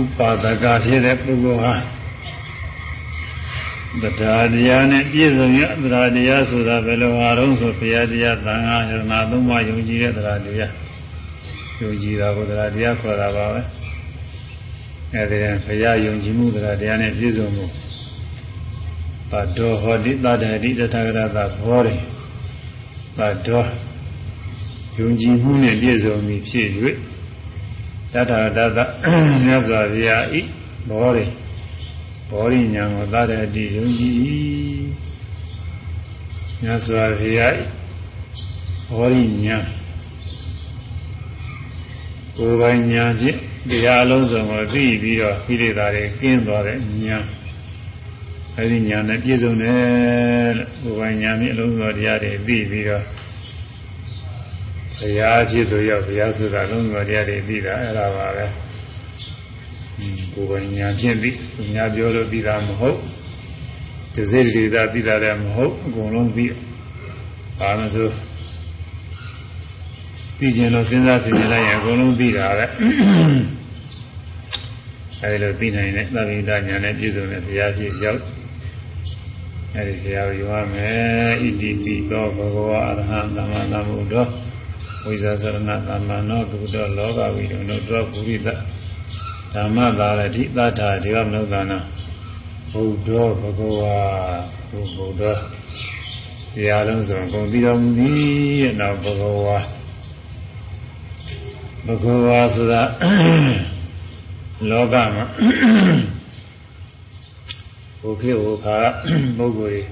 ဥပါဒကဖြစ်တဲ့ပုဂ္ဂိုလ်ဟာတရားတရားနဲ့ပြည့်စုံရတရားတရားဆိုတာဘယ်လိုဟာတော့ဆိုဘုရားတရားသံဃာယရနာသုံးပါးယုံကြည်တဲ့တရားတရားယုံကြည်တာကိုတရားတရားခေါ်တာပါပဲအဲဒီဘုရားယုံကြည်မှုတရားတရားနဲ့ပြည့်စုံမှုသတ္တောဟောတိတတ္တတိတထာဂရသဘောတယ်သတ္တောယုံကြည်မှုနဲ့ပြည့်စုံပြီဖြစ်၍ တထာဂရသမြတ်စွာဘုရားဤဘောတယ်ဘောရိညာကိုသာတဲ့အတိယုံကြည်မြတ်စွာဘုရားဘောရိညာကိုယ်ပိုင်ညာဖြင့်တရားအလုံးစုံကိုသိပြီးတော့ခိရိတာတွေကင်းသွားတဲ့ညာအဲဒီညာနဲ့ပြည့်စုံတယ်လို့ကိုယ်ပိုင်ညာဖြင့်အလုံးစုံတရားတွေသိပြီးတော့ ဘုရားဖြစ်ဆိုရောက်ဘုရားဆိုတာလုံးစုံတရားတွေသိတာအဲ့ဒါပါပဲကိုယ်ပိုင်ညာဖြင့်ပြီးညာပြောလို့ပြီးတာမဟုတ်တစိတ္တိသာပြီးတာလည်းမဟုတ်အကုန်လုံးပြီးဘာလို့ဆိုပြီးကျင်လို့စဉ်းစားစဉ်းစားလိုက်ရင်အကုန်လုံးပြီးတာပဲအဲဒီလိုပြီးနိုင်တဲ့သဗ္ဗိဒညာနဲ့ပြည့်စုံတဲ့ဘုရားဖြစ်ရောက်အဲဒီဘုရားကိုယူရမယ်ဣတိပိသောဘဂဝါအရဟံသမ္မာသမ္ဗုဒ္ဓ ဝိဇာသရဏသမ္မာနောသုတ္တလောကဝိတုံတို့ပုရိသဓမ္မသာရတိသတ္ထာဒေဝမနုဿာနာဘုဒ္ဓဘဂဝါဘုဗုဒ္ဓတရားလုံးစုံကုန်ပြီးတော်မူသည်တဲ့နောက်ဘဂဝါဘဂဝါဆိုတာလောကမှာဘုခေဝခါပုဂ္ဂိုလ်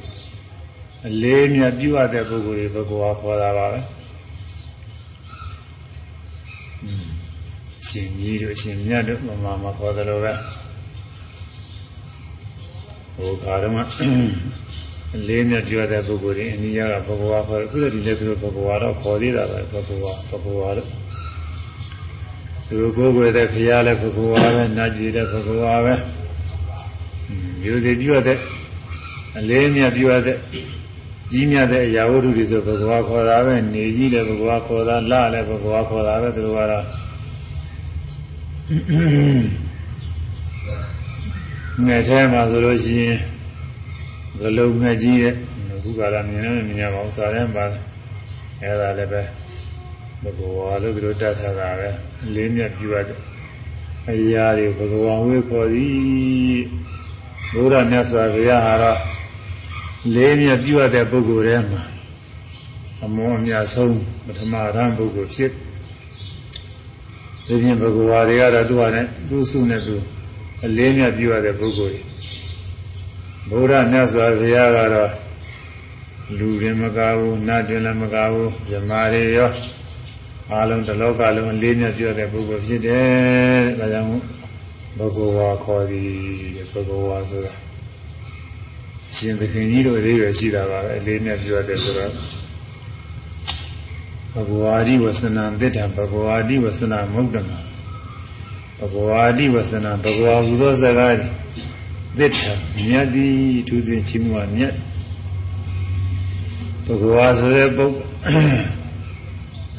အလေးမြတ်ပြုအပ်တဲ့ပုဂ္ဂိုလ်တွေဘဂဝါခေါ်တာပါပဲ ရှင်ကြီးတို့ရှင်မြတ်တို့မမမခေါ်တယ်လို့ပဲဟိုခါတော့အလေးမြတ်ပြောတဲ့ပုဂ္ဂိုလ်တွေအနိယကဘဂဝါခေါ်တယ်ခုလည်းဒီလည်းသူတို့ဘဂဝါတော့ခေါ်သေးတာပဲဘဂဝါဘဂဝါတို့သူတို့ကိုယ်ကိုယ်တဲ့ဖရာလည်းဘဂဝါပဲနတ်ကြီးတဲ့ဘဂဝါပဲယူသည်ပြောတဲ့အလေးမြတ်ပြောတဲ့ကြီးမြတ်တဲ့အရာဝတ္ထုတွေဆိုဘဂဝါခေါ်တာပဲနေကြီးလည်းဘဂဝါခေါ်တာလလည်းဘဂဝါခေါ်တာပဲသူတို့ကတော့ ငယ်ထဲမှာဆိုလို့ရှိရင်ဘလုံးငယ်ကြီးရဲ့ခုကလာမြင်လည်းမြင်ရပါဘူးစာထဲမှာအဲ့ဒါလည်းပဲဘဂဝါလို့သူတို့တတ်ထားတာပဲလေးမြတ်ပြုရတဲ့အရာတွေဘဂဝါဝေခေါ်သည်ဘုရားမြတ်စွာဘုရားဟာတော့လေးမြတ်ပြုရတဲ့ပုဂ္ဂိုလ်ထဲမှာအမောအမြတ်ဆုံးပထမရန်ပုဂ္ဂိုလ်ဖြစ် ဒီပြင်ဘဂဝါတွေကတော့သူ့ဟာနဲ့သူ့စုနဲ့သူအလေးမြတ်ပြုရတဲ့ပုဂ္ဂိုလ်တွေဘုရားမြတ်စွာဘုရားကတော့လူရင်မကဘူးနတ်တွင်လည်းမကဘူးဇမားတွေရောအားလုံးတစ်လောကလုံးအလေးမြတ်ပြုရတဲ့ပုဂ္ဂိုလ်ဖြစ်တယ်တဲ့ဒါကြောင့်ဘဂဝါခေါ်သည်ဘဂဝါဆိုတာရှင်သခင်ကြီးတို့အသေးရွယ်ရှိတာပါပဲအလေးမြတ်ပြုရတဲ့ဆိုတော့ ဘဂဝါဒီဝဆနာသစ္တာဘဂဝါဒီဝဆနာမုဒ္ဒနာဘဂဝါဒီဝဆနာဘဂဝါဟူသောစကားသစ္တာမြတ်သည်သူတွင်ချီးမွားမြတ်ဘဂဝါဆိုတဲ့ပုဂ္ဂိုလ်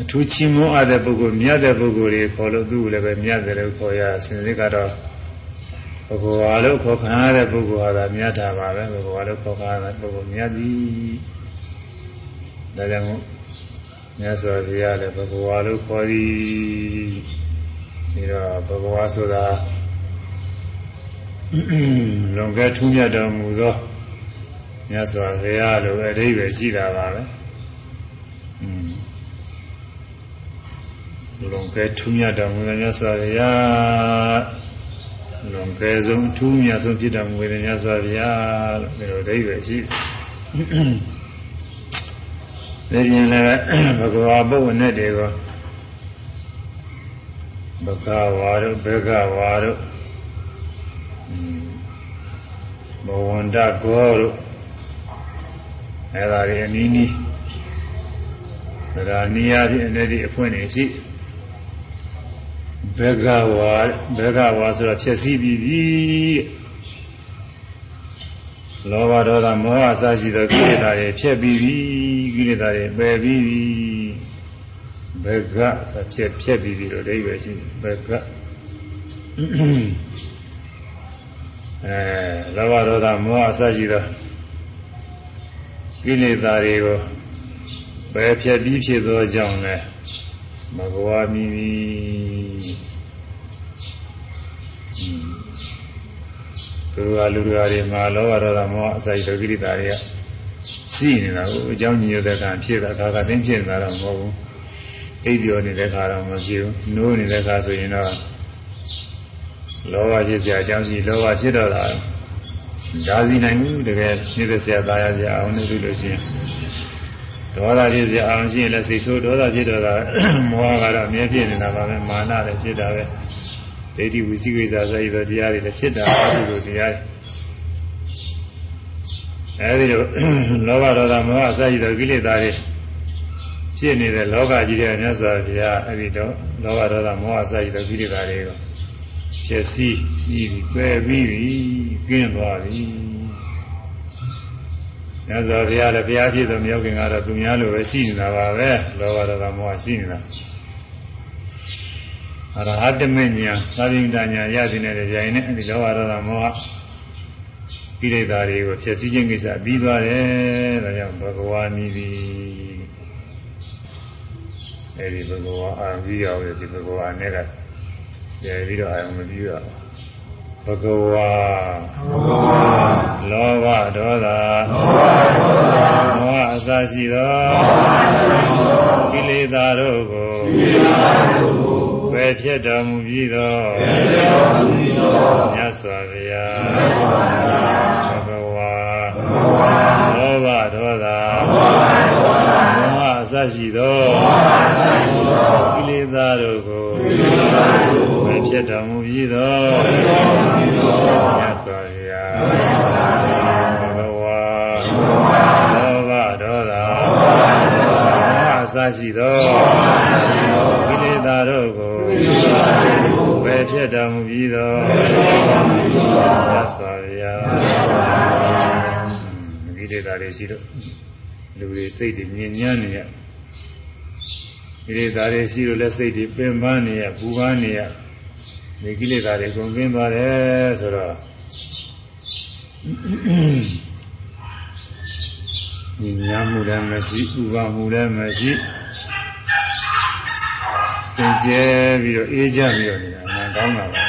အထူးချီးမွမ်းအပ်တဲ့ပုဂ္ဂိုလ်မြတ်တဲ့ပုဂ္ဂိုလ်တွေခေါ်လို့သူ့ကိုလည်းပဲမြတ်တယ်လို့ခေါ်ရစင်စစ်ကတော့ဘဂဝါလို့ခေါ်ခံရတဲ့ပုဂ္ဂိုလ်ဟာသာမြတ်တာပါပဲဘဂဝါလို့ခေါ်ခံရတဲ့ပုဂ္ဂိုလ်မြတ်သည်ဒါကြောင့် မြတ်စွာဘုရားလည်းဘဂဝါလို့ခေါ်သည်ပြီးတော့ဘဂဝါဆိုတာလွန်ကဲထူးမြတ်တော်မူသောမြတ်စွာဘုရားလိုအဓိပ္ပာယ်ရှိတာပါပဲလွန်ကဲထူးမြတ်တော်မူသောမြတ်စွာဘုရားလွန်ကဲဆုံးထူးမြတ်ဆုံးဖြစ်တော်မူတဲ့မြတ်စွာဘုရားလို့ဒီလိုအဓိပ္ပာယ်ရှိတယ် ဒီပြင်လည်းဘဂဝါပုဝနဲ့တွေကိုဘဂဝါတို့ဘေဂဝါတို့ဘဝန္တကောတို့အဲဒါတွေအနည်းနည်းဒါနီးရဖြင့်အနေဒီအဖွင့်နေရှိဘေဂဝါဘေဂဝါဆိုတော့ဖြစ်စည်းပြီးပြီ လောဘဒေါသမောဟအစရှိသောကိလေသာတွေဖြစ်ပြီးပြီကိလေသာတွေပယ်ပြီးပြီဘဂဆိုဖြစ်ဖြစ်ပြီးပြီလို့အဓိပ္ပာယ်ရှိဘဂအဲလောဘဒေါသမောဟအစရှိသောကိလေသာတွေကိုပယ်ဖြတ်ပြီးဖြစ်သောကြောင့်လည်းမဘဝမီမီ သူကလူတွေတွေမှာလောဘဒေါသမောဟအစရှိသောကိလေသာတွေကရှိနေတာကိုအကြောင်းညွှန်တဲ့ကံဖြစ်တာဒါကတင်းဖြစ်နေတာတော့မဟုတ်ဘူးအိပ်ပျော်နေတဲ့ခါတော့မဖြစ်ဘူးနိုးနေတဲ့ခါဆိုရင်တော့လောဘဖြစ်စရာအကြောင်းရှိလောဘဖြစ်တော့တာဒါစီနိုင်ဘူးတကယ်နေတဲ့ဆရာသားရစရာအောင်လို့လို့ရှိရင်ဒေါသဖြစ်စရာအောင်ရှိရင်လည်းစိတ်ဆိုးဒေါသဖြစ်တော့တာမောဟကတော့အမြဲဖြစ်နေတာပါပဲမာနလည်းဖြစ်တာပဲ ဒိဋ္ဌိဝိသိကိစ္စဆိုရတဲ့တရားတွေလည်းဖြစ်တာအကုသိုလ်တရားအဲဒီလိုလောဘဒေါသမောဟအစရှိသောကိလေသာတွေဖြစ်နေတဲ့လောကကြီးတဲ့မြတ်စွာဘုရားအဲဒီတော့လောဘဒေါသမောဟအစရှိသောကိလေသာတွေကိုဖြစ်စီပြီးပယ်ပြီးကင်းသွားပြီမြတ်စွာဘုရားလည်းဘုရားဖြစ်တော်မြောက်ခင်ကတော့သူများလိုပဲရှိနေတာပါပဲလောဘဒေါသမောဟရှိနေတာ အရဟတမေညာသာဝိတညာရသည်နဲ့ကြိုင်နဲ့အဲဒီလောဘဒေါသမောဟကိလေသာတွေကိုဖြစ်စည်းခြင်းကိစ္စပြီးသွားတယ်ဒါကြောင့်ဘဂဝါနီးသည်အဲဒီဘဂဝါအာပြီးရောက်ပြီဘဂဝါနဲ့ကကျေပြီးတော့အာရုံမပြီးတော့ဘဂဝါလောဘဒေါသမောဟအစရှိသောကိလေသာတို့ကို ပယ်ဖြစ်တော်မူပြီးသောမြတ်စွာဘုရားဘဂဝါလောဘဒေါသမောဟအစရှိသောကိလေသာတို့ကိုဖြစ်တော်မူပြီးသောမြတ်စွာဘုရားဘဂဝါလောဘဒေါသအစရှိသောကိလေသာတို့ကို ဘယ်ဖြစ်တော်မူပြီးသောမြတ်စွာဘုရားကိလေသာတွေရှိတော့လူတွေစိတ်တွေညဉ့်ညမ်းနေရကိလေသာတွေရှိလို့လည်းစိတ်တွေပင်ပန်းနေရပူပန်းနေရဒီကိလေသာတွေကုန်ကင်းသွားတယ်ဆိုတော့ညီညာမှုလည်းမရှိဥပါမှုလည်းမရှိ စင်ကြဲပြီးတော့အေးကြပြီးတော့နေတာအမှန်ကောင်းတာပါ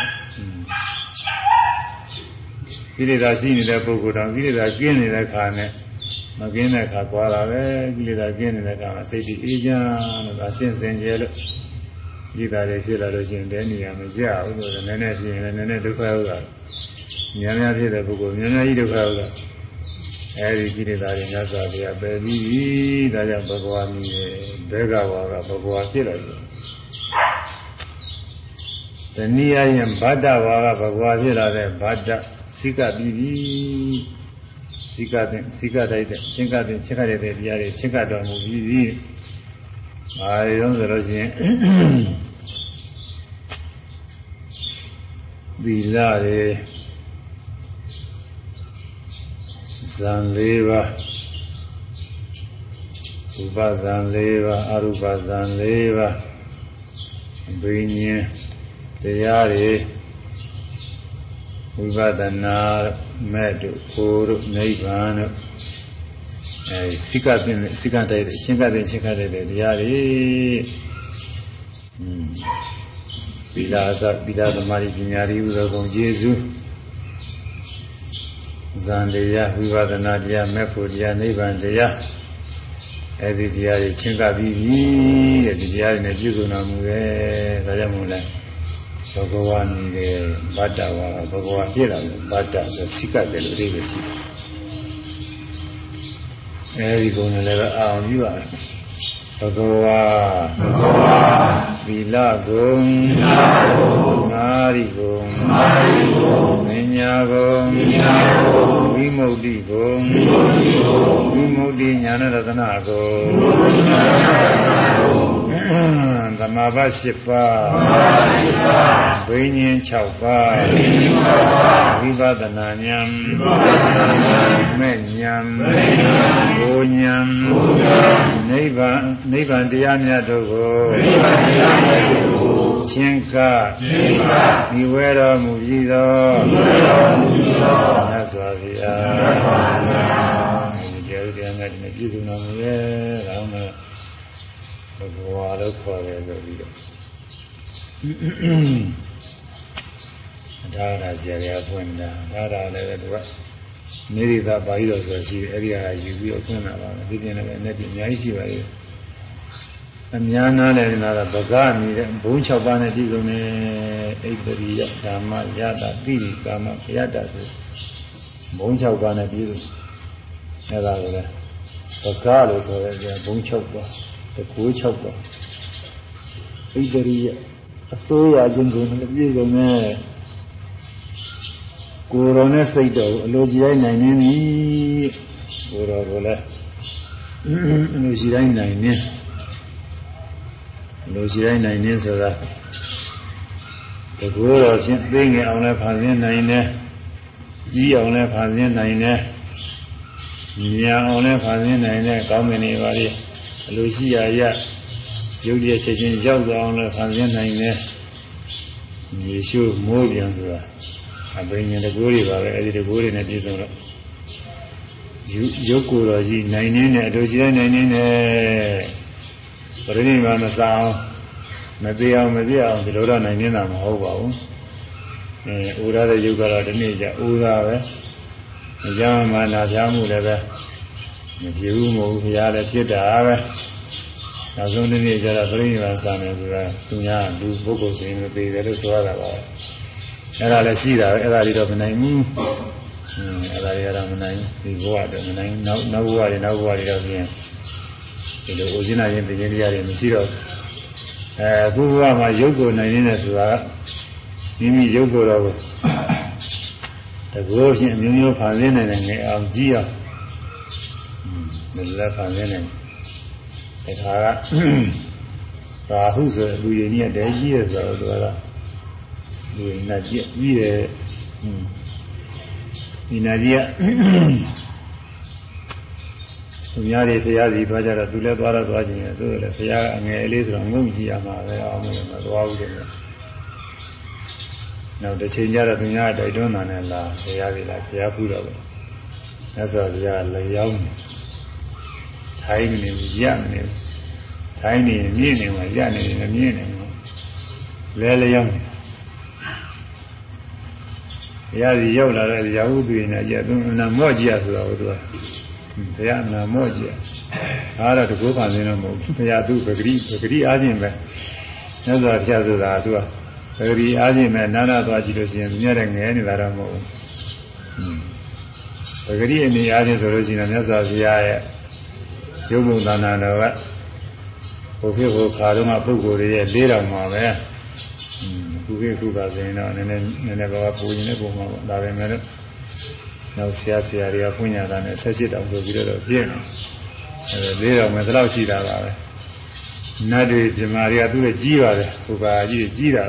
ကိလေသာရှိနေတဲ့ပုဂ္ဂိုလ်တော်ကိလေသာကင်းနေတဲ့ခါနဲ့မကင်းတဲ့ခါကွာတာပဲကိလေသာကင်းနေတဲ့ခါမှာစိတ်ကြီးအေးချမ်းလို့ဒါရှင်းစင်ကြဲလို့ဒီသားတွေဖြစ်လာလို့ရှိရင်တဲနေရမကြဘူးဆိုတော့နည်းနည်းဖြစ်ရင်လည်းနည်းနည်းဒုက္ခရောက်တာများများဖြစ်တဲ့ပုဂ္ဂိုလ်များများကြီးဒုက္ခရောက်တာအဲဒီကိလေသာတွေမြတ်စွာဘုရားပယ်ပြီးပြီဒါကြောင့်ဘဂဝါမီးရဲ့ဘဲကဝါကဘဂဝါဖြစ်လာတယ် တဏှိယရင်ဗတ္တဝါကဘဂဝါဖြစ်လာတဲ့ဗတ္တစိကပြီးပြီစိကတဲ့စိကတိုက်တဲ့ချင်းကတဲ့ချင်းကတဲ့တရားတွေချင်းကတော်မူပြီးပြီ။အားရုံးဆိုလို့ရှိရင်သီလတွေဇံ၄ပါးဥပဇံ၄ပါးအရူပဇံ၄ပါးဘိညာ တရားတွေဝိပဿနာမဲ့တို့ကိုတို့နိဗ္ဗာန်တို့အဲစိကပင်စိကတိုက်တဲ့အချင်းကတဲ့ချင်းကတဲ့တရားတွေอืมသီလအစသီလသမာဓိပညာတွေဥသောကုန်ယေရှုဇန်တရားဝိပဿနာတရားမဲ့ဖို့တရားနိဗ္ဗာန်တရားအဲဒီတရားတွေချင်းကပြီးပြီတဲ့ဒီတရားတွေနဲ့ပြည့်စုံတော်မူတယ်ဒါကြောင့်မို့လဲ ဘဂဝါနည်းတဲ့ဗတ္တဝါဘဂဝါပြည့်လာတယ်ဗတ္တဆိုစိကတယ်လို့အဓိပ္ပာယ်ရှိတယ်အဲဒီကုံနဲ့လည်းအောင်ပြုရတယ်ဘဂဝါဘဂဝါသီလကုံသီလကုံမာရိကုံမာရိကုံမညာကုံမညာကုံဝိမု ക്തി ကုံဝိမု ക്തി ကုံဝိမု ക്തി ညာဏရတနာကုံဝိမု ക്തി ညာဏရတနာကုံသ မာဘ7ပါးဘိညာဉ်6ပါးဝိပဿနာဉာဏ်မဲ့ဉာဏ်ဘိုဉာဏ်နိဗ္ဗာန်နိဗ္ဗာန်တရားများတို့ကိုနိဗ္ဗာန်တရားများတို့ကိုချင်းကချင်းကဒီဝဲတော်မူပြီးသောဒီဝဲတော်မူပြီးသောမြတ်စွာဘုရားမြတ်စွာဘုရားဒီတရားတရားနဲ့ဒီပြည့်စုံတော်မူရဲ့ဒါမှ ဘုရားလို့ခေါ်တယ်လို့ပြီးတော့ဒါရဆရာကြီးဖွင့်တာဒါရလည်းသူကနေရိသပါဠိတော်ဆိုရှိတယ်အဲ့ဒီဟာယူပြီးတော့ဖွင့်တာပါဒီပြင်လည်းနဲ့ဒီအများကြီးရှိပါရဲ့အများနာလည်းနာတာဗကမြည်တဲ့ဘုံ6ပါးနဲ့ပြည့်စုံတဲ့ဣတရိယဓမ္မယတာတိရိကာမဘယတာဆိုဘုံ6ပါးနဲ့ပြည့်စုံအဲ့ဒါကိုလည်းဗကလို့ခေါ်တဲ့ဘုံ6ပါး တကူ6ပါးဣတရိယအစိုးရခြင်းကိုလည်းပြည့်စုံတဲ့ကိုယ်တော်နဲ့စိတ်တော်အလိုရှိတိုင်းနိုင်နေပြီကိုယ်တော်ကိုလည်းအလိုရှိတိုင်းနိုင်နေအလိုရှိတိုင်းနိုင်နေဆိုတာတကူတော်ဖြင့်သိငယ်အောင်လည်းဖန်ဆင်းနိုင်တယ်ကြီးအောင်လည်းဖန်ဆင်းနိုင်တယ်ညာအောင်လည်းဖန်ဆင်းနိုင်တယ်ကောင်းမင်းတွေပါလေ အလိုရှိရာရရုပ်ရည်ချက်ချင်းရောက်သွားအောင်လည်းဖန်ဆင်းနိုင်တယ်မြေရှုမိုးပြန်ဆိုတာအဘိညာဉ်တကူတွေပါပဲအဲဒီတကူတွေနဲ့ပြည့်စုံတော့ရုပ်ကိုယ်တော်ကြီးနိုင်နေတဲ့အတူရှိတဲ့နိုင်နေနဲ့ပရိနိဗ္ဗာန်မဆောင်မသိအောင်မသိအောင်ဒီလိုတော့နိုင်နေတာမဟုတ်ပါဘူးအဲဥရတဲ့ယုတ်ကတော့ဒီနေ့ကျဥရပဲအကြောင်းမှနာပြမှုလည်းပဲ မပြေဘူးမဟုတ်ဘူးဘုရားလည်းဖြစ်တာပဲနောက်ဆုံးဒီနေ့ကျတော့ပရိနိဗ္ဗာန်ဆောင်တယ်ဆိုတာသူများလူပုဂ္ဂိုလ်ဆိုရင်သိတယ်လို့ဆိုရတာပါပဲအဲ့ဒါလည်းရှိတာပဲအဲ့ဒါလေးတော့မနိုင်ဘူးอืมအဲ့ဒါတွေကတော့မနိုင်ဘူးဒီဘဝတော့မနိုင်နောက်နောက်ဘဝတွေနောက်ဘဝတွေတော့ပြင်ဒီလိုဥစဉ်နာရင်ပြင်တရားတွေမရှိတော့အဲအခုဘဝမှာရုပ်ကိုနိုင်နေတယ်ဆိုတာမိမိရုပ်ကိုတော့တကောဖြင့်အမျိုးမျိုးဖန်ဆင်းနိုင်တယ်ငယ်အောင်ကြည့်အောင် อืมလည်းဖန်ဆင်းနိုင်တယ်ဒါကရာဟုဆိုလူရည်ကြီးတဲ့ကြီးရဆိုတော့သူကဒီနာကြီးကြီးရဲ့ဒီနာကြီးကသူများတွေတရားစီသွားကြတော့သူလည်းသွားတော့သွားခြင်းသူလည်းဘုရားအငယ်လေးဆိုတော့ငုံကြည့်ရမှာပဲအောင်မလို့မသွားဘူးတဲ့နောက်တစ်ချိန်ကျတော့သူများတိုက်တွန်းတာနဲ့လာဘုရားကြီးလာဘုရားဖူးတော့ပဲ မြတ်စွာဘုရားလည်းရောက်နေထိုင်းနေရနေထိုင်းနေမြင့်နေမှာရနေနေမြင့်နေလဲလဲရောက်နေဘုရားကြီးရောက်လာတဲ့ရာဟုသူရင်လည်းကြသူနာမော့ကြည့်ရဆိုတော့သူကဘုရားနာမော့ကြည့်အားတော့တကူပါနေတော့မဟုတ်ဘူးဘုရားသူပဂရိပဂရိအားဖြင့်ပဲမြတ်စွာဘုရားဆိုတာသူကပဂရိအားဖြင့်ပဲနာနာသွားကြည့်လို့ရှိရင်မြတ်တဲ့ငယ်နေတာတော့မဟုတ်ဘူး ပဂရိအနေအားဖြင့်ဆိုလို့ရှိရင်မြတ်စွာဘုရားရဲ့ရုပ်ဘုံသာနာတော်ကဘုဖြစ်ဘုခါတော့ပုဂ္ဂိုလ်တွေရဲ့လေးတော်မှာပဲခုခေတ်ခုပါဆိုရင်တော့နည်းနည်းနည်းနည်းပါးပူရင်လည်းပုံမှာပေါ့ဒါပေမဲ့လို့နောက်ဆရာဆရာတွေကဖွညာတာနဲ့ဆက်ရှိတောင်ဆိုပြီးတော့ပြည့်နေအဲလေးတော်မယ်ဒီလောက်ရှိတာပါပဲနတ်တွေပြမာတွေကသူ့ရဲ့ကြီးပါတယ်ဘုရားကြီးကြီးတာ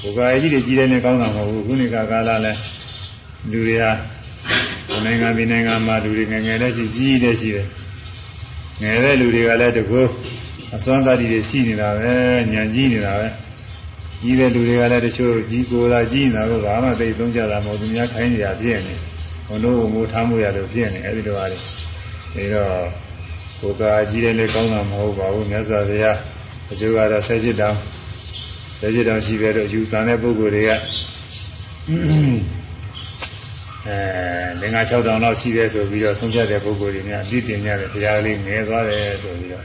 ဘုရားကြီးတွေကြီးတယ်နဲ့ကောင်းတာမဟုတ်ဘူးခုနိကကာလလဲလူတွေက နိုင်ငံပြည်နိုင်ငံမှာလူတွေငယ်ငယ်လေးရှိကြီးတယ်ရှိတယ်ငယ်တဲ့လူတွေကလည်းတကူအစွမ်းတတ္တိတွေရှိနေတာပဲညံကြီးနေတာပဲကြီးတဲ့လူတွေကလည်းတချို့ကြီးကိုယ်လာကြီးနေတာကိုဘာမှသိသုံးကြတာမဟုတ်ဘူးများခိုင်းကြပြည့်နေဘုံတို့မိုးထားမှုရလို့ပြည့်နေအဲဒီလိုပါလေဒါတော့ကိုယ်ကကြီးတယ်လည်းကောင်းတာမဟုတ်ပါဘူးမြတ်စွာဘုရားတချို့ကတော့ဆယ်ချစ်တောင်ဆယ်ချစ်တောင်ရှိခဲ့တော့ယူတန်တဲ့ပုဂ္ဂိုလ်တွေက အဲလင်္ကာ6တောင်လောက်ရှိတယ်ဆိုပြီးတော့ဆုံးဖြတ်တဲ့ပုဂ္ဂိုလ်တွေများအပြစ်တင်ကြတယ်ဘုရားလေးငယ်သွားတယ်ဆိုပြီးတော့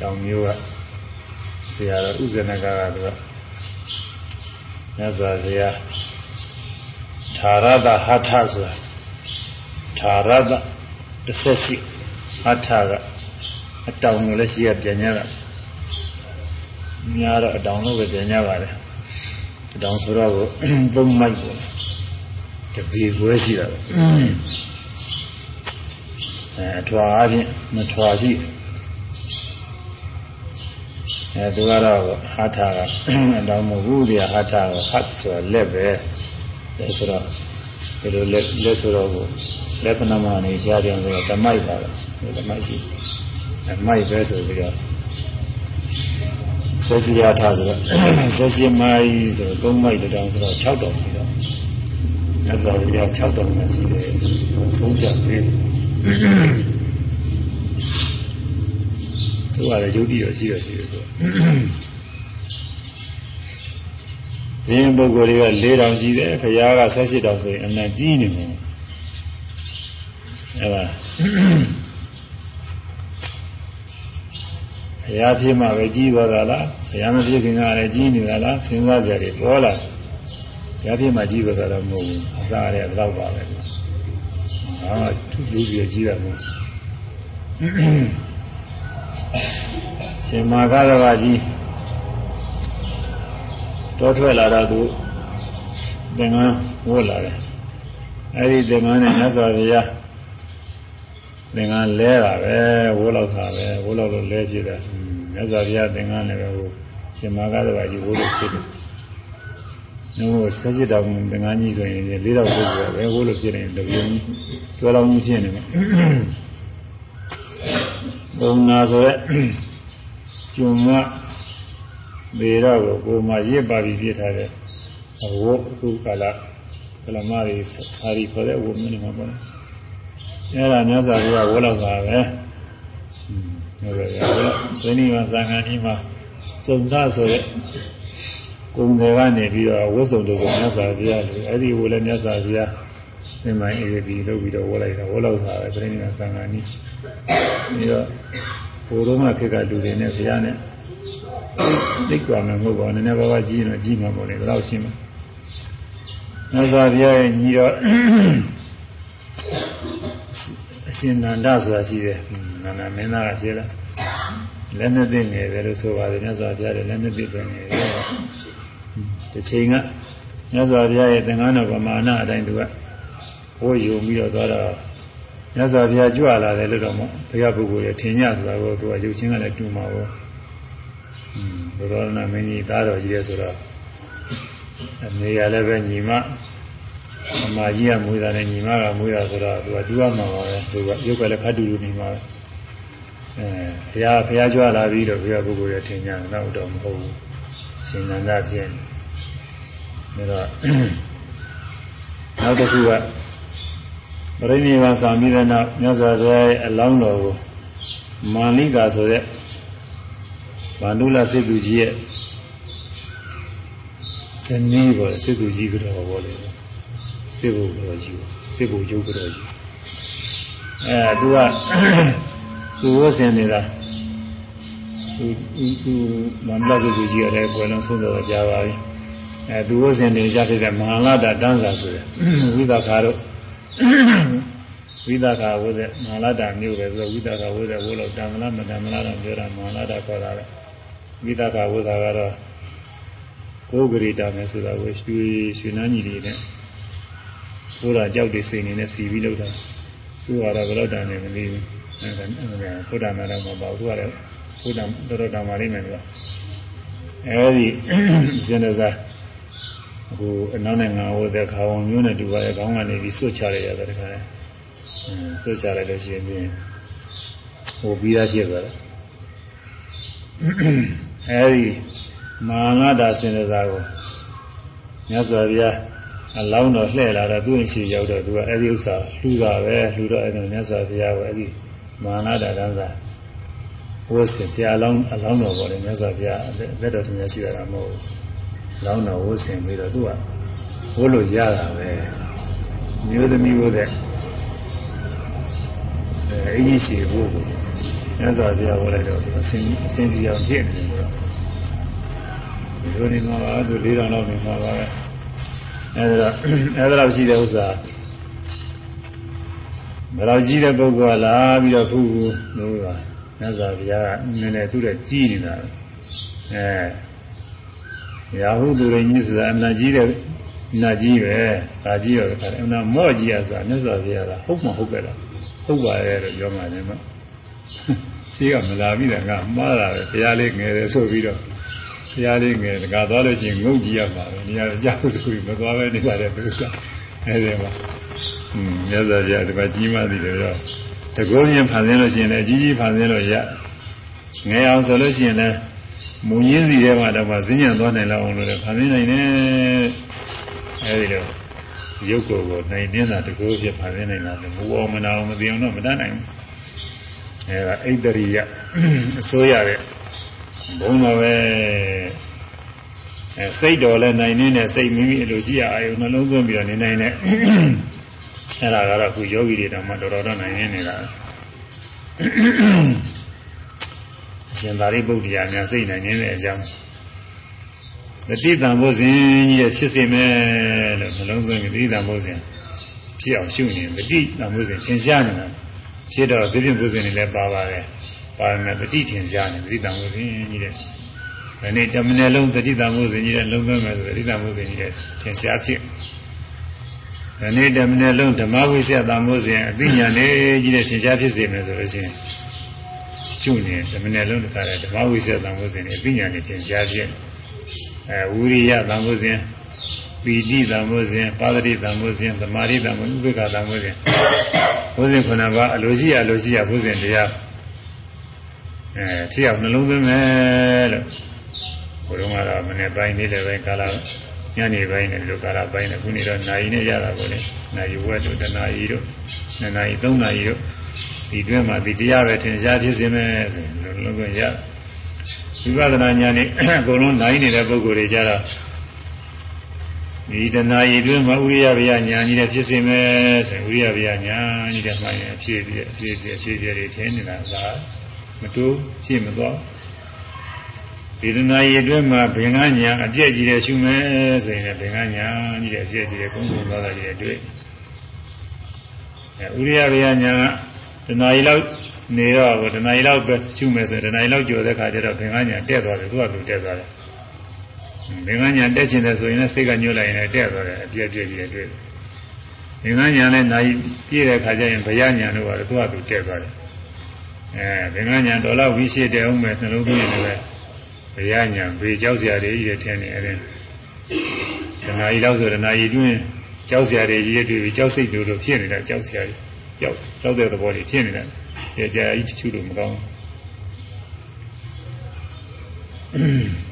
တောင်မျိုးကဆရာတော်ဥဇနကကသူကမြတ်စွာဘုရားဌာရတဟထဆိုတာဌာရတတစ်ဆက်ရှိဟထကအတောင်ကိုလည်းရှိရပြန်ရတာများတော့အတောင်လို့ပဲပြန်ရပါတယ်အ တောင်ဆိုတော့သုံးမိုက်ပေါ့တပီခွဲရှိတာပဲအဲထွာအချင်းမထွာရှိတယ်အဲသူကတော့ဟာထာကအတောင်မဟုတ်ဘူးဒီဟာထာကဟတ်ဆိုလက်ပဲအဲဆိုတော့ဒီလိုလက်လက်ဆိုတော့လက္ခဏာမှနေကြားတယ်ဆိုတော့ဓမိုက်ပါတော့ဓမိုက်ရှိဓမိုက်ပဲဆိုပြီးတော့ ဆက်စီရထားဆိုတော့ဆက်စီမိုင်ဆိုတော့3မိုင်တောင်ဆိုတော့6တောင်ပြီးတော့မြတ်စွာဘုရား6တောင်နဲ့ရှိတယ်ဆုံးဖြတ်ပြီးသူကလည်းယုတ်တိတော့ရှိတော့ရှိတယ်ဆိုဒီပုဂ္ဂိုလ်တွေက၄တောင်ရှိတယ်ခရားက78တောင်ဆိုရင်အနံကြီးနေတယ်အဲဒါ ဘုရားဖြစ်မှပဲကြီးသွားတာလားဘုရားမဖြစ်ခင်ကလည်းကြီးနေတာလားစဉ်းစားကြတယ်ပေါ်လာဘုရားဖြစ်မှကြီးသွားတာတော့မဟုတ်ဘူးအစားရတဲ့တော့ပါပဲဟာသူ့လူကြီးကြီးတာမဟုတ်ရှင်မာကရကကြီးတောထွက်လာတော့သူသင်္ကန်းဝတ်လာတယ်အဲဒီသင်္ကန်းနဲ့မြတ်စွာဘုရား သင်္ကန်းလဲတာပဲဝိုးလောက်တာပဲဝိုးလောက်လို့လဲဖြစ်တာမြတ်စွာဘုရားသင်္ကန်းလည်းပဲဟိုရှင်မာကသဘာကြီးဝိုးလို့ဖြစ်တယ်။နှုတ်ဆက်စစ်တော်သင်္ကန်းကြီးဆိုရင်လေးတော့ဝိုးပြီးပဲဝိုးလို့ဖြစ်နေတယ်တပြင်းကြီးကျွဲလောင်းကြီးဖြစ်နေမှာ။ဘုံနာဆိုရက်ကျုံမဘေရကိုကိုမှရစ်ပါပြီးပြထားတဲ့ဝိုးအခုကလာကလမတွေစာရီခေါ်တဲ့ဝိုးမျိုးနေမှာပေါ့။ အဲ့ဒါမြတ်စွာဘုရားဝိုးလောက်တာပဲ။ဟုတ်ကဲ့။ဒီနေ့မှာသံဃာကြီးမှာစုံသားဆိုတဲ့ကုံတွေကနေပြီးတော့ဝတ်စုံတို့ကိုမြတ်စွာဘုရားလူအဲ့ဒီဝလည်းမြတ်စွာဘုရားသင်္မိုင်းအေဒီလုပ်ပြီးတော့ဝတ်လိုက်တာဝတ်လောက်တာပဲဒီနေ့မှာသံဃာကြီးပြီးတော့ဘိုးတော်မှာခေတ်ကလူတွေနဲ့ဘုရားနဲ့သိကြမှာမဟုတ်ပါဘူးနည်းနည်းပါးပါးကြီးရင်တော့ကြီးမှာပေါ့လေဒါတော့ရှင်းမှာမြတ်စွာဘုရားရဲ့ညီတော်အ ရှင်နန္ဒဆိုတာရှိတယ်နန္ဒမင်းသားကရှိလားလက်နဲ့သိနေတယ်လို့ဆိုပါတယ်မြတ်စွာဘုရားရဲ့လက်နဲ့သိတယ်နေတယ်တစ်ချိန်ကမြတ်စွာဘုရားရဲ့သင်္ကန်းတော်ပမာဏအတိုင်းသူကဟိုယုံပြီးတော့သွားတော့မြတ်စွာဘုရားကြွလာတယ်လို့တော့မှဘုရားပုဂ္ဂိုလ်ရဲ့ထင်ရဆိုတာကိုသူကယုတ်ချင်းကလည်းတူမှာပေါ့ဘုရားနာမင်းကြီးသားတော်ကြီးရဲ့ဆိုတော့အနေရလည်းပဲညီမ အမကြီးကမွေးတာနဲ့ညီမကမွေးတာဆိုတော့သူကတူရမှာပါပဲသူကရုပ်ကလည်းခတ်တူတူနေမှာအဲဘုရားဘုရားကြွလာပြီးတော့ဘုရားပုဂ္ဂိုလ်ရဲ့ထင်ကြတယ်တော့တော့မဟုတ်ဘူးရှင်နန္ဒဖြစ်နေဒါတော့နောက်တစ်ခုကပရိနိဗ္ဗာန်ဆောင်ပြီးတဲ့နောက်မြတ်စွာဘုရားရဲ့အလောင်းတော်ကိုမာလိကာဆိုတဲ့ဗန္ဓုလစိတ်သူကြီးရဲ့ဇနီးပေါ်စိတ်သူကြီးကတော့ဘောလေ စိတ်ဘုတော်ကြီးစိတ်ဘုရုပ်တော်ကြီးအဲသူကသူဝတ်ဆင်နေတာသူသူမန္တလာစိတ်သူကြီးရတယ်ဘယ်လုံးဆုံးတော့ကြားပါပြီအဲသူဝတ်ဆင်နေကြတဲ့မဟာလာတာတန်းစာဆိုရယ်ဝိသခါတို့ဝိသခါဝတ်တဲ့မဟာလာတာမျိုးပဲဆိုတော့ဝိသခါဝတ်တဲ့ဝတ်လို့တမလားမတမလားတော့ပြောတာမဟာလာတာခေါ်တာလေဝိသခါဝတ်တာကတော့ကိုယ်ဂရိတာမယ်ဆိုတာကိုရွှေရွှေနန်းကြီးတွေနဲ့ ဘုရားကြောက်တွေစိန်နေနဲ့စီပြီးလောက်တာသူကတော့ဘယ်တော့တန်နေမသိဘူးအဲဒါဘုရားနာတော့မပေါ့သူကတော့ဘုရားတော်တော်တောင်ပါလိမ့်မယ်ကွာအဲဒီစင်ဒဇာအခုအနောက်နိုင်ငံဝတ်တဲ့ခါဝန်မျိုးနဲ့တူပါရဲ့ခေါင်းကနေပြီးဆွတ်ချလိုက်ရတယ်တခါလဲဆွတ်ချလိုက်လို့ရှိရင်ဟိုပြီးသားဖြစ်သွားတယ်အဲဒီမာငါတာစင်ဒဇာကိုမြတ်စွာဘုရား အလောင်းတော်လှည့်လာတော့သူ့ရှိရောက်တော့သူကအဲ့ဒီဥစ္စာလှူတာပဲလှူတော့အဲ့ဒါမြတ်စွာဘုရားကအဲ့ဒီမာနတာကန်းစာဝိစင်ပြအလောင်းအလောင်းတော်ပေါ်တယ်မြတ်စွာဘုရားလက်တော်ရှင်ရှိတာမဟုတ်ဘူးလောင်းတော်ဝိစင်ပြီးတော့သူကဝိလို့ရတာပဲမျိုးသမီးဝိတဲ့အဲအကြီးရှိဖို့ကိုမြတ်စွာဘုရားဝိလိုက်တော့အစင်အစင်ကြီးအောင်ဖြစ်နေတယ်ဒီလိုနေမှာပါသူ၄000လောက်နေမှာပါပဲ အဲဒါအဲဒါရှိတဲ့ဥစ္စာဘယ်တော့ကြီးတဲ့ပုဂ္ဂိုလ်ကလာပြီးတော့ခုခုလို့ကမြတ်စွာဘုရားကနည်းနည်းသူ့တဲ့ကြီးနေတာအဲရာဟုသူရင်းကြီးဆိုတာအနာကြီးတဲ့နာကြီးပဲဒါကြီးရောခါတယ်အနာမော့ကြီးရဆိုတာမြတ်စွာဘုရားကဟုတ်မှဟုတ်ကြတာဟုတ်ပါရဲ့လို့ပြောမှတယ်မရှိကမလာပြီးတော့ငါမှားတာပဲဘုရားလေးငယ်တယ်ဆိုပြီးတော့ ဘုရားလေးငယ်တကားသွားလို့ချင်းငုံကြည့်ရမှာပဲနေရာကြောက်ဆိုပြီးမသွားပဲနေပါတယ်သူကအဲဒီမှာอืมမြတ်စွာဘုရားဒီမှာကြီးမှသည်တယ်တော့တကောင်းရင်ဖန်ဆင်းလို့ရှိရင်လည်းအကြီးကြီးဖန်ဆင်းလို့ရငယ်အောင်ဆိုလို့ရှိရင်လည်းမုံရင်းစီထဲမှာတော့မှဈဉ္ဉံသွားနိုင်လောက်အောင်လို့လည်းဖန်ဆင်းနိုင်တယ်အဲဒီတော့ရုပ်ကိုယ်ကိုနိုင်နေတာတကူဖြစ်ဖန်ဆင်းနိုင်တာလည်းမူအောင်မနာအောင်မသိအောင်တော့မတတ်နိုင်ဘူးအဲဒါအိတရိယအစိုးရတဲ့ ဘုံတော်ပဲအဲစိတ်တော်လည်းနိုင်နေတဲ့စိတ်မိမိအလိုရှိရအာယုနှလုံးသွင်းပြီးတော့နေနိုင်တဲ့အဲဒါကတော့အခုယောဂီတွေတောင်မှတော်တော်တော့နိုင်နေနေတာအရှင်သာရိပုတ္တရာများစိတ်နိုင်နေတဲ့အကြောင်းတတိတံဘုဇင်ကြီးရဲ့ဖြစ်စေမယ်လို့နှလုံးသွင်းပြီးတတိတံဘုဇင်ဖြစ်အောင်ရှုနေတတိတံဘုဇင်သင်ရှားနေတာဖြစ်တော့သတိဘုဇင်တွေလည်းပါပါတယ် ပါမယ်တတိသင်ရှားနေတတိတံဘုဇင်ကြီးတဲ့ဒီနေ့တမနယ်လုံးတတိတံဘုဇင်ကြီးတဲ့လုံးသွင်းမယ်ဆိုတတိတံဘုဇင်ကြီးတဲ့သင်ရှားဖြစ်ဒီနေ့တမနယ်လုံးဓမ္မဝိသတံဘုဇင်အသိဉာဏ်လေးကြီးတဲ့သင်ရှားဖြစ်စေမယ်ဆိုလို့ရှိရင်ရှုနေဓမ္မနယ်လုံးတခါတည်းဓမ္မဝိသတံဘုဇင်နဲ့အသိဉာဏ်နဲ့သင်ရှားဖြစ်အဲဝိရိယသံဃုဇဉ်ပီတိသံဃုဇဉ်ပါဒတိသံဃုဇဉ်သမာဓိသံဃုဥပေက္ခသံဃုဇဉ်ဘုဇဉ်ခုနကအလိုရှိရအလိုရှိရဘုဇဉ်တရား အဲဖြစ်အောင်နှလုံးသွင်းမယ်လို့ဘုရားကတော့မနေ့ပိုင်းနေ့လည်းပဲကာလညနေပိုင်းနဲ့ဒီလိုကာလပိုင်းနဲ့ခုနေတော့နာယီနဲ့ရတာကိုလေနာယီဝက်တို့တနာယီတို့နှစ်နာယီသုံးနာယီတို့ဒီတွဲမှာဒီတရားပဲထင်ရှားဖြစ်စေမယ်ဆိုရင်လုံးလုံးရဝိပဿနာဉာဏ်နဲ့အကုန်လုံးနိုင်နေတဲ့ပုဂ္ဂိုလ်တွေကြတော့ဒီတဏှာရည်တွင်းမှာဥရိယဗျာဉာဏ်ကြီးတဲ့ဖြစ်စေမယ်ဆိုရင်ဥရိယဗျာဉာဏ်ကြီးတဲ့မှရင်အဖြစ်ပြည့်အဖြစ်ပြည့်အဖြစ်ပြည့်တွေထင်းနေတာက မတိုးရှင်းမသွားဒီတဏှာရည်တွင်းမှာဘင်္ဂဉာဏ်အပြည့်ကြီးတဲ့ရှုမယ်ဆိုရင်လည်းဘင်္ဂဉာဏ်ကြီးတဲ့အပြည့်ကြီးတဲ့ကုန်းကုန်းသွားတာကြီးတဲ့တွေ့အဲဥရိယဗျာဉာဏ်ကတဏှာရည်လောက်နေတော့တဏှာရီလောက်ပဲရှုမယ်ဆိုတဏှာရီလောက်ကြော်တဲ့ခါကျတော့ဘင်္ဂညာတက်သွားတယ်သူကသူတက်သွားတယ်ဘင်္ဂညာတက်ချင်တယ်ဆိုရင်လည်းစိတ်ကညှို့လိုက်ရင်လည်းတက်သွားတယ်အပြည့်ပြည့်ကြီးတွေ့ဘင်္ဂညာနဲ့နာယီပြည့်တဲ့ခါကျရင်ဘယညာတို့ကသူကသူတက်သွားတယ် အဲဘင်္ဂညာတော်လောက်ဝိရှိတဲ့အောင်မဲ့နှလုံးသွင်းနေတယ်ဘယညာဘေကြောက်စရာတွေကြီးတဲ့ထင်းနေအဲ့ဒါတဏှာရီလောက်ဆိုတဏှာရီတွင်းကြောက်စရာတွေကြီးတွေ့ပြီးကြောက်စိတ်တို့လိုဖြစ်နေတာကြောက်စရာတွေကြောက်ကြောက်တဲ့သဘောတွေဖြစ်နေတာကြာကြာကြီးတချို့တော့မကောင်း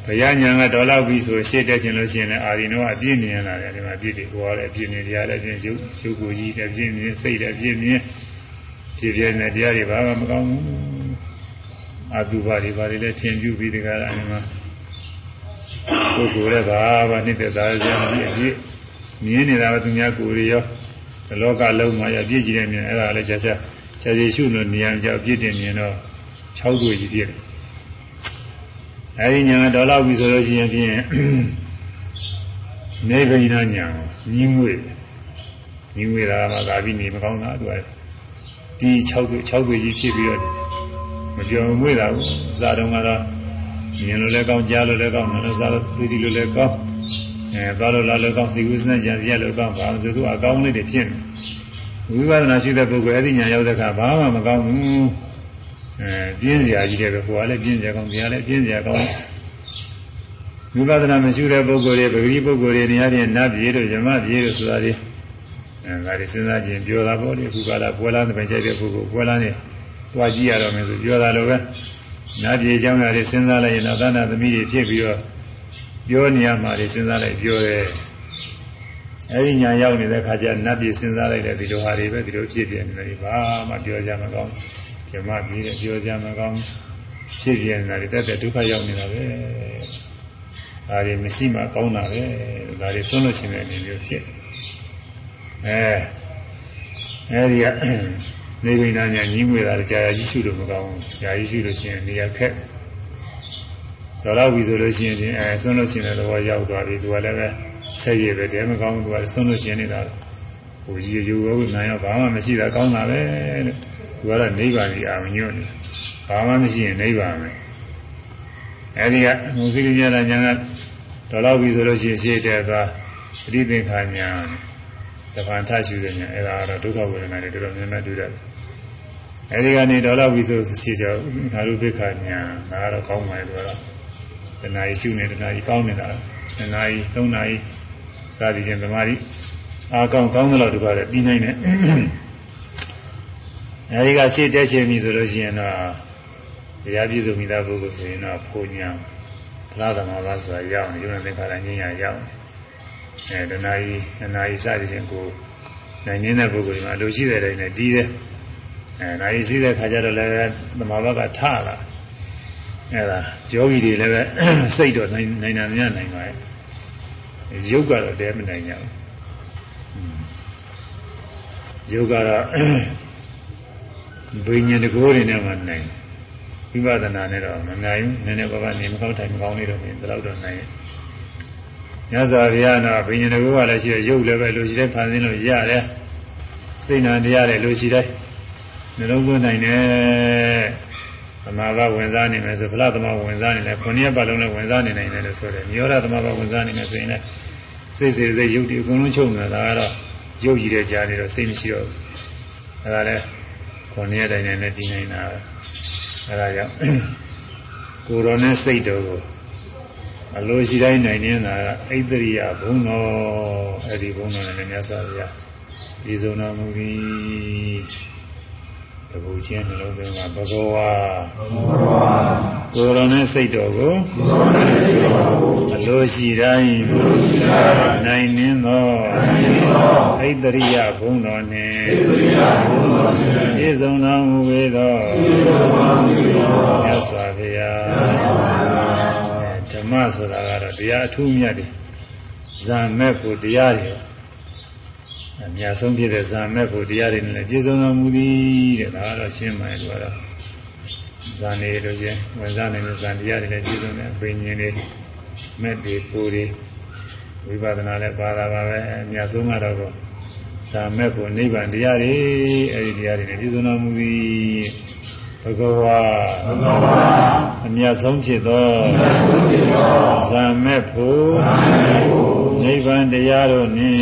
ဘုရားညာကဒေါ်လောက်ပြီဆိုရှေ့တက်ခြင်းလို့ရှိရင်လည်းအာရီနောအပြည့်မြင်လာတယ်ဒီမှာပြည့်တယ်ဟောရတယ်အပြည့်မြင်တရားလည်းပြည့်ရုပ်ရုပ်ကိုယ်ကြီးလည်းပြည့်မြင်စိတ်လည်းပြည့်မြင် ပြည့်ပြည့်နဲ့တရားတွေဘာမှမကောင်းဘူးအတုပါတွေဘာတွေလည်းထင်ပြပြီးဒီကရအဲဒီမှာပုဂ္ဂိုလ်လည်းဘာမှနှိမ့်တဲ့သားရမ်းပြည့်ပြည့်မြင်နေတာကသူများကိုယ်တွေရောဒီလောကလုံးမှာရပြည့်ကြည့်နေမြင်အဲ့ဒါလည်းချက်ချက်ခြေခြေရှုလို့နေရာကြောက်ပြည့်တင်မြင်တော့6ခုကြီးပြည့်တယ်အဲဒီညာဒေါ်လောက်ပြီဆိုလို့ရှိရင်ဖြင့်နေဗိညာညာညီငွေညီငွေတာမှသာပြီးနေမကောင်းတာသူက ဒီ6ခု6ခုကြီးဖြစ်ပြီးတော့မပြောင်းမွေ့တာဘူးစာတုံးကတော့မြင်လို့လည်းကောင်းကြားလို့လည်းကောင်းတယ်လို့စားလို့သိတိလို့လည်းကောင်းအဲသွားလို့လာလို့ကောင်းစီဝိစနကြံစီရလို့ကောင်းပါဆိုသူအကောင်းလေးတွေဖြစ်နေဝိပဿနာရှိတဲ့ပုဂ္ဂိုလ်အဲ့ဒီညာရောက်တဲ့အခါဘာမှမကောင်းဘူးအဲပြင်းစရာကြီးတယ်ပဲဟိုကလည်းပြင်းစရာကောင်းဒီကလည်းပြင်းစရာကောင်းဝိပဿနာမရှိတဲ့ပုဂ္ဂိုလ်တွေပဂတိပုဂ္ဂိုလ်တွေနေရာချင်းနတ်ပြေတို့ဇမပြေတို့ဆိုတာတွေ အဲဒါတွေစဉ်းစားခြင်းပြောတာပေါ့လေခုကလာပွဲလားတဲ့ပိုင်ချိုက်တဲ့ပုဂ္ဂိုလ်ပွဲလားနဲ့တွားကြည့်ရတော့မယ်ဆိုပြောတာလိုပဲနတ်ပြေเจ้าများတွေစဉ်းစားလိုက်ရင်သာသနာသမီးတွေဖြစ်ပြီးတော့ပြောနေရမှာတွေစဉ်းစားလိုက်ပြောတယ်အဲဒီညာရောက်နေတဲ့ခါကျနတ်ပြည်စဉ်းစားလိုက်တဲ့ဒီလိုဟာတွေပဲဒီလိုဖြစ်ပြနေတယ်ဘာမှပြောကြမကောင်းဓမ္မပြည်နဲ့ပြောကြမကောင်းဖြစ်ပြနေတာတွေတက်တဲ့ဒုက္ခရောက်နေတာပဲဒါတွေမရှိမှကောင်းတာပဲဒါတွေဆုံးလို့ရှိတဲ့အနေမျိုးဖြစ် အဲအဲဒီကနေဗိနာညာညီးငွေတာကြာရာကြီးရှုလို့မကောင်းဘူးကြာကြီးရှုလို့ရှိရင်နေရာခက်တော်တော့ပြီဆိုလို့ရှိရင်အဲဆုံးလို့ရှိရင်တော့ရောက်သွားပြီသူကလည်းပဲဆက်ရည်ပဲတဲမကောင်းဘူးသူကဆုံးလို့ရှိရင်နေတာဟိုကြီးရိုးရိုးနိုင်တော့ဘာမှမရှိတာကောင်းတာပဲတဲ့သူကတော့နိဗ္ဗာန်ကြီးအာမညွတ်နေဘာမှမရှိရင်နိဗ္ဗာန်ပဲအဲဒီကမုစိရိယညာကတော်တော့ပြီဆိုလို့ရှိရင်ရှေ့တဲ့သွားပဋိသင်္ခာညာ တပန်ထရှုတဲ့ညာအဲဒါကတော့ဒုက္ခဝေဒနာတွေတော်တော်များများတွေ့ရတယ်အဲဒီကနေတော်တော့ပြီဆိုရှေ့ကြောငါတို့ဒုက္ခညာငါကတော့ကောင်းပါရဲ့သူကတော့တဏှာကြီးရှုနေတဏှာကြီးကောင်းနေတာတဏှာကြီးသုံးနာကြီးစသည်ဖြင့်သမာဓိအာကောင်းကောင်းသလောက်တပါးလည်းပြီးနိုင်တယ်အဲဒီကရှေ့တက်ရှင်ပြီဆိုလို့ရှိရင်တော့တရားပြည့်စုံမိသားပုဂ္ဂိုလ်ဆိုရင်တော့ဖုန်ညာဖလားသမဘာဆိုတာရောက်နေရုပ်နဲ့သင်္ခါရငြိမ်းရရောက်နေ အဲတဏှာကြီးတဏှာကြီးစသည်ဖြင့်ကိုနိုင်နေတဲ့ပုဂ္ဂိုလ်မှာအလိုရှိတဲ့တိုင်းနဲ့တီးတယ်အဲနိုင်ရှိတဲ့ခါကျတော့လည်းသမဘာကထလာအဲဒါယောဂီတွေလည်းပဲစိတ်တော့နိုင်နိုင်တာများနိုင်ပါရဲ့ရုပ်ကတော့တဲမနိုင်ကြဘူးရုပ်ကတော့ဘိညာဉ်တကိုးတွေနဲ့မှနိုင်ဝိပဿနာနဲ့တော့မနိုင်ဘူးနည်းနည်းပါးပါးနေမကောင်းထိုင်မကောင်းလေးတော့ပြင်ဒီလောက်တော့နိုင် ညဇာဗျာနာဘိညာဉ်တကိုးကလည်းရှိရရုပ်လည်းပဲလူရှိတဲ့ဖန်ဆင်းလို့ရတယ်စိတ်နာတရားလည်းလူရှိတဲ့နှလုံးသွင်းနိုင်တယ်သမာဘဝင်စားနေမယ်ဆိုဖလားသမာဝင်စားနေတယ်ခုနှစ်ပတ်လုံးလည်းဝင်စားနေနိုင်တယ်လို့ဆိုတယ်နိရောဓသမာဘဝင်စားနေမယ်ဆိုရင်လည်းစိတ်စေစိတ်ရုပ်ဒီအကုန်လုံးချုပ်နေတာကတော့ရုပ်ကြီးတဲ့ကြားနေတော့စိတ်မရှိတော့ဘူးအဲဒါလည်းခုနှစ်တိုင်းနဲ့တည်နိုင်တာအဲဒါကြောင့်ကိုယ်တော်နဲ့စိတ်တော်ကို အလိုရှိတိုင်းနိုင်နေတာကဣတရိယဘုံတော်အဲ့ဒီဘုံတော်နဲ့မြတ်စွာဘုရားဒီစုံတော်မူပြီးတပူချင်းနှလုံးသွင်းမှာဘဂဝါကိုယ်တော်နဲ့စိတ်တော်ကိုအလိုရှိတိုင်းနိုင်နှင်းသောဣတရိယဘုံတော်နှင့်ပြည့်စုံတော်မူပေသောမြတ်စွာဘုရားဓမ္မ ဆိုတာကတော့တရားအထူးမြတ်တယ်ဇာမဲ့ကိုတရားတွေအများဆုံးဖြစ်တဲ့ဇာမဲ့ဖို့တရားတွေနဲ့ပြည့်စုံတော်မူသည်တဲ့ဒါကတော့ရှင်းမှန်တယ်ကတော့ဇာနေလို့ချင်းဝင်စားနေတဲ့ဇာတရားတွေနဲ့ပြည့်စုံတဲ့ပင်ញင်တွေမဲ့တွေပူတွေဝိပဿနာလည်းပါတာပါပဲအများဆုံးကတော့ဇာမဲ့ဖို့နိဗ္ဗာန်တရားတွေအဲဒီတရားတွေနဲ့ပြည့်စုံတော်မူသည် ဘဂဝါဘဂဝါအမြတ်ဆုံးဖြစ်သောဇာမဲ့ဖို့နိဗ္ဗာန်တရားတို့နှင့်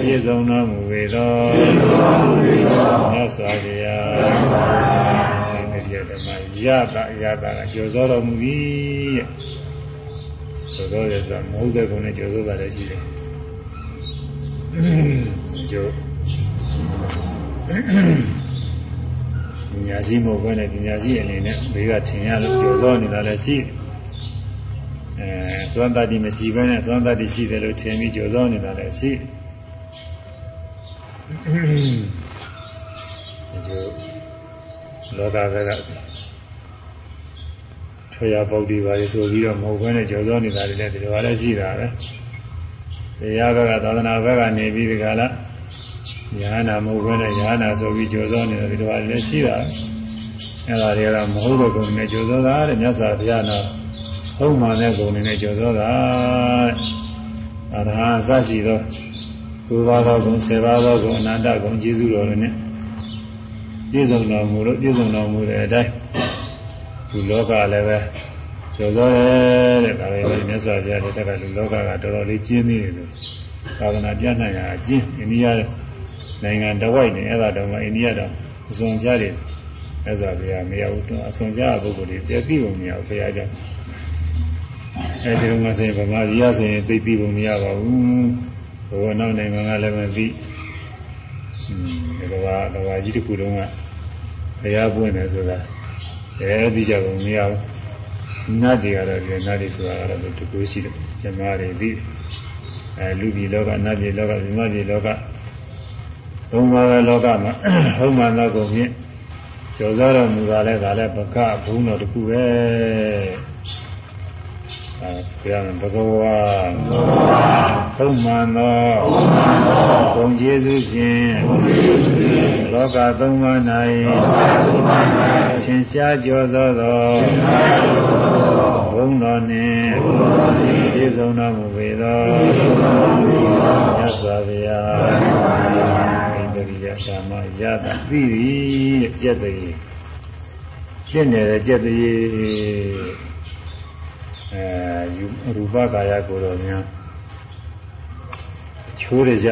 ပြည့်စုံတော်မူပေသောမြတ်စွာဘုရားဒီတရားဓမ္မယတာယတာကကျော်စောတော်မူသည်ကျော်စောရဆိုမဟုတ်တဲ့ကုန်းနဲ့ကျော်စောတာလည်းရှိတယ်ကျော် ပညာရှိမဟုတ်ဘဲနဲ့ပညာရှိအနေနဲ့ဘေးကထင်ရလို့ကျော်စောနေတာလည်းရှိတယ်အဲသွမ်းတတိမရှိဘဲနဲ့သွမ်းတတိရှိတယ်လို့ထင်ပြီးကြော်စောနေတာလည်းရှိဒီလိုလောကဘက်ကထွေရပုတ်ဒီပါလေဆိုပြီးတော့မဟုတ်ဘဲနဲ့ကြော်စောနေတာလည်းဒီလိုလည်းရှိတာပဲတရားဘက်ကသာသနာဘက်ကနေပြီးဒီကလာ ညာနာမဟုတ်ဘဲနဲ့ညာနာဆိုပြီးကြော်စောနေတာဒီလိုလည်းရှိတာအဲ့ဒါတွေကမဟုတ်တော့ကုန်နဲ့ကြော်စောတာတဲ့မြတ်စွာဘုရားနာသုံးမှန်တဲ့ဂုဏ်တွေနဲ့ကျော်စောတာအရဟံအစရှိသောကိုးပါးသောဂုဏ်၁၀ပါးသောဂုဏ်အနန္တဂုဏ်ကျေးဇူးတော်တွေနဲ့ပြည့်စုံတော်မူလို့ပြည့်စုံတော်မူတဲ့အတိုင်းဒီလောကလည်းပဲကျော်စောရဲတဲ့ဒါလည်းမြတ်စွာဘုရားတဲ့တက်ကလူလောကကတော်တော်လေးကျင်းနေတယ်လို့သာသနာပြနိုင်ရာအကျင်းအိန္ဒိယ နိုင်ငံတဝိုက်နေအဲ့ဒါတော့မှအိန္ဒိယတော့အစွန်ကြားတယ်မြတ်စွာဘုရားမရဘူးတော့အစွန်ကြားပုဂ္ဂိုလ်တွေတည်ပြီးပုံမရဘူးဘုရားကြောင့်အဲဒီလိုမှဆိုရင်ဗမာပြည်ရဆိုရင်သိပြီးပုံမရပါဘူးဘဝနောက်နိုင်ငံကလည်းမသိဒီကဘာကဘာကြီးတစ်ခုလုံးကဘုရားပွင့်တယ်ဆိုတာအဲဒီကြပုံမရဘူးနတ်တွေကတော့ဒီနတ်တွေဆိုတာကတော့တကူရှိတယ်ဇမားတွေပြီးအဲလူပြည်လောကနတ်ပြည်လောကဇမားပြည်လောက သုံးပါးသောလောကမှာဟုတ်မှန်သောကုန်ဖြင့်ကျော်စားတော်မူတာလဲဒါလည်းပကဘုံတော်တစ်ခုပဲအဲဆရာဘဂဝါသုံးမှန်သောဘုံကျေးဇူးဖြင့်လောကသုံးပါး၌သင်ရှားကျော်သောသောဘုံတော်နှင့်ပြည့်စုံတော်မူပေသောမြတ်စွာဘုရားဣန္ဒြိ ယကာမယတာသိပြီကျက်တည်းရှင်းနေတဲ့ကျက်တည်းအဲရူပကာယကိုယ်တော်များချိုးရကြ